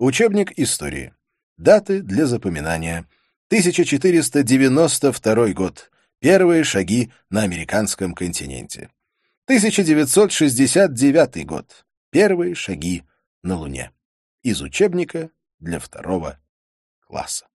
Учебник истории. Даты для запоминания. 1492 год. Первые шаги на американском континенте. 1969 год. Первые шаги на Луне. Из учебника для второго класса.